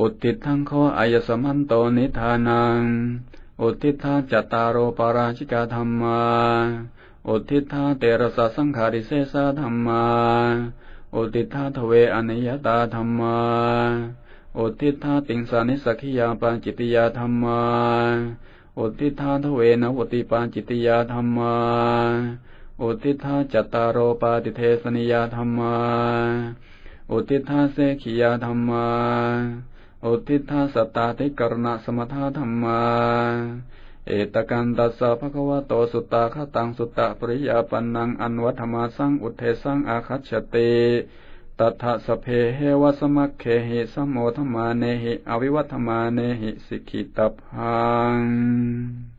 อุทิทังโคอายสมันโตนิทานัง อุทิศทาจตารโรปาราชิกาธรรมา อุทิศทาเตระสะสังขาริเสสะธรรมา อุทิศทาทเวอนิยตาธรรมา อุทิศทาติงสานิสักขิยาปัญจิติยาธรรมา อุทิศทาทเวนวติปัญจิติยาธรรมา อุทิศทาจตารโรปาติเทสนิยาธรรมา อุทิศทาเสขียาธรรมา อุทิธาสตาธิกรณะสมทาธรรมา เอตกันตัสสะภะคะวะโตสุตตาคตังสุตตะปริยาปันนังอันวัฏมาสังอุเทสังอาคัจฉติตัทสเพเหวสมัคเคหิสมโมธมาเนหิอวิวัธมาเนหิสิกิตพัง